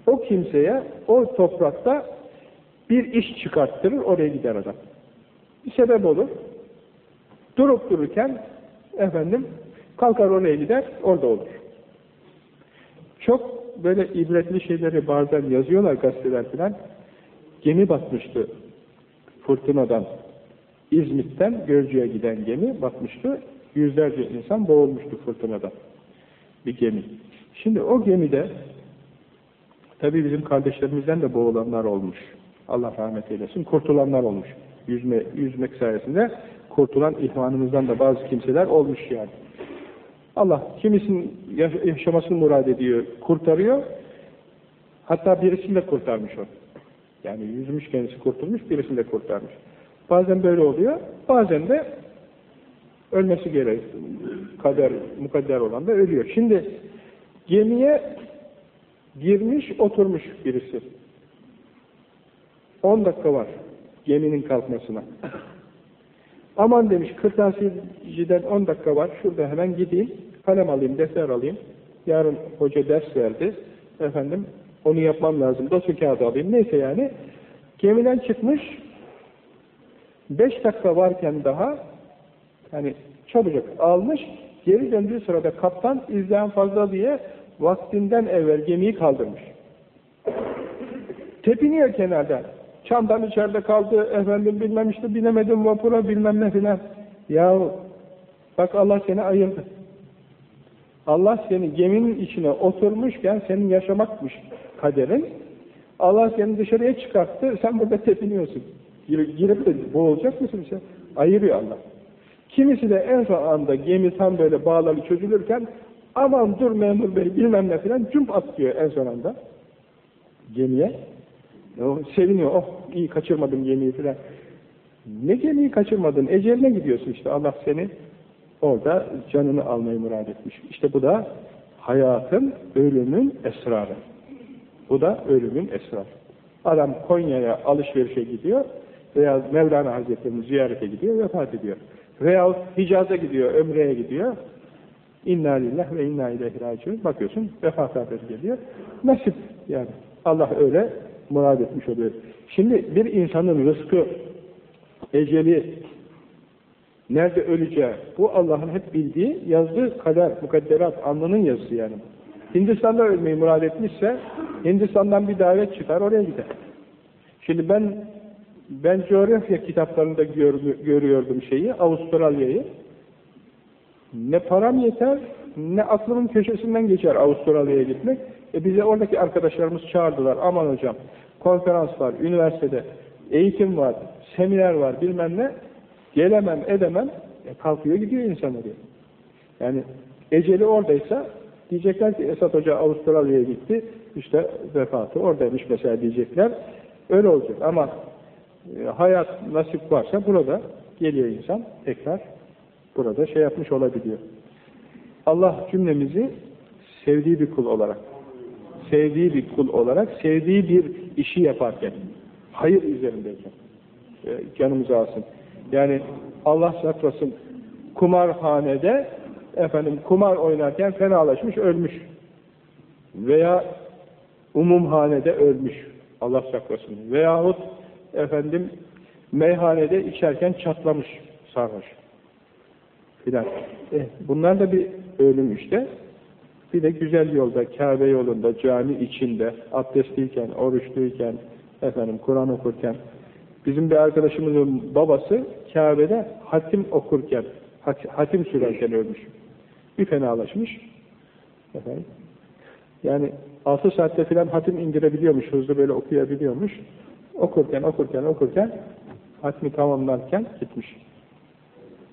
o kimseye o toprakta bir iş çıkarttırır, oraya gider adam. Bir sebep olur. Durup dururken efendim kalkar oraya gider, orada olur. Çok böyle ibretli şeyleri bazen yazıyorlar gazeteler falan. Gemi batmıştı fırtınadan. İzmit'ten Gölcük'e giden gemi batmıştı. Yüzlerce insan boğulmuştu fırtınadan. Bir gemi. Şimdi o gemide tabi bizim kardeşlerimizden de boğulanlar olmuş. Allah rahmet eylesin. Kurtulanlar olmuş. Yüzme, yüzmek sayesinde kurtulan ihvanımızdan da bazı kimseler olmuş yani. Allah kimisinin yaşamasını murad ediyor, kurtarıyor. Hatta birisini de kurtarmış o. Yani yüzmüş kendisi kurtulmuş, birisini de kurtarmış. Bazen böyle oluyor, bazen de ölmesi gerek. Kader, mukadder olan da ölüyor. Şimdi gemiye girmiş, oturmuş birisi. 10 dakika var geminin kalkmasına. Aman demiş, kırtasiyeciden 10 dakika var, şurada hemen gideyim, kalem alayım, defter alayım. Yarın hoca ders verdi, efendim, onu yapmam lazım, dosya kağıdı alayım, neyse yani. Gemiden çıkmış, 5 dakika varken daha, hani çabucak almış, geri döndüğü sırada kaptan izleyen fazla diye vaktinden evvel gemiyi kaldırmış. Tepiniyor kenarda. Çantam içeride kaldı, efendim bilmem işte binemedim vapura bilmem ne filan. Ya bak Allah seni ayırdı. Allah seni geminin içine oturmuşken senin yaşamakmış kaderin. Allah seni dışarıya çıkarttı, sen burada tepiniyorsun. Girip, girip de boğulacak mısın sen? Ayırıyor Allah. Kimisi de en son anda gemi tam böyle bağları çözülürken aman dur memur bey bilmem ne filan cümp atlıyor en son anda gemiye. O seviniyor, oh iyi kaçırmadım gemiyi filan. Ne gemiyi kaçırmadın? Eceline gidiyorsun işte. Allah seni orada canını almayı murad etmiş. İşte bu da hayatın, ölümün esrarı. Bu da ölümün esrarı. Adam Konya'ya alışverişe gidiyor veya Mevlana Hazretleri'ni ziyarete gidiyor, vefat ediyor. Veya Hicaz'a gidiyor, Ömre'ye gidiyor. İnna lillah ve inna ileyhi raciun. Bakıyorsun vefat haberi geliyor. Nasip yani. Allah öyle murad etmiş oluyor. Şimdi bir insanın rızkı, eceli, nerede öleceği, bu Allah'ın hep bildiği, yazdığı kader, mukadderat, alnının yazısı yani. Hindistan'da ölmeyi murad etmişse, Hindistan'dan bir davet çıkar, oraya gider. Şimdi ben ben coğrafya kitaplarında gör, görüyordum şeyi, Avustralya'yı. Ne param yeter, ne aklımın köşesinden geçer Avustralya'ya gitmek. E bize oradaki arkadaşlarımız çağırdılar. Aman hocam, konferans var, üniversitede, eğitim var, seminer var, bilmem ne. Gelemem, edemem. E kalkıyor gidiyor insan oraya. Yani eceli oradaysa diyecekler ki Esat Hoca Avustralya'ya gitti. işte vefatı oradaymış mesela diyecekler. Öyle olacak ama hayat nasip varsa burada geliyor insan tekrar burada şey yapmış olabiliyor. Allah cümlemizi sevdiği bir kul olarak sevdiği bir kul olarak sevdiği bir işi yaparken hayır üzerindeyken e, canımızı alsın. Yani Allah saklasın kumarhanede efendim kumar oynarken fenalaşmış ölmüş veya umumhanede ölmüş Allah saklasın veyahut efendim meyhanede içerken çatlamış sarhoş filan. Eh, bunlar da bir ölüm işte. Bir de güzel yolda, Kabe yolunda, cami içinde, abdestliyken, oruçluyken, efendim Kur'an okurken, bizim bir arkadaşımızın babası Kabe'de hatim okurken, hatim sürerken ölmüş. Bir fenalaşmış. Efendim. Yani altı saatte filan hatim indirebiliyormuş, hızlı böyle okuyabiliyormuş. Okurken, okurken, okurken hatmi tamamlarken gitmiş.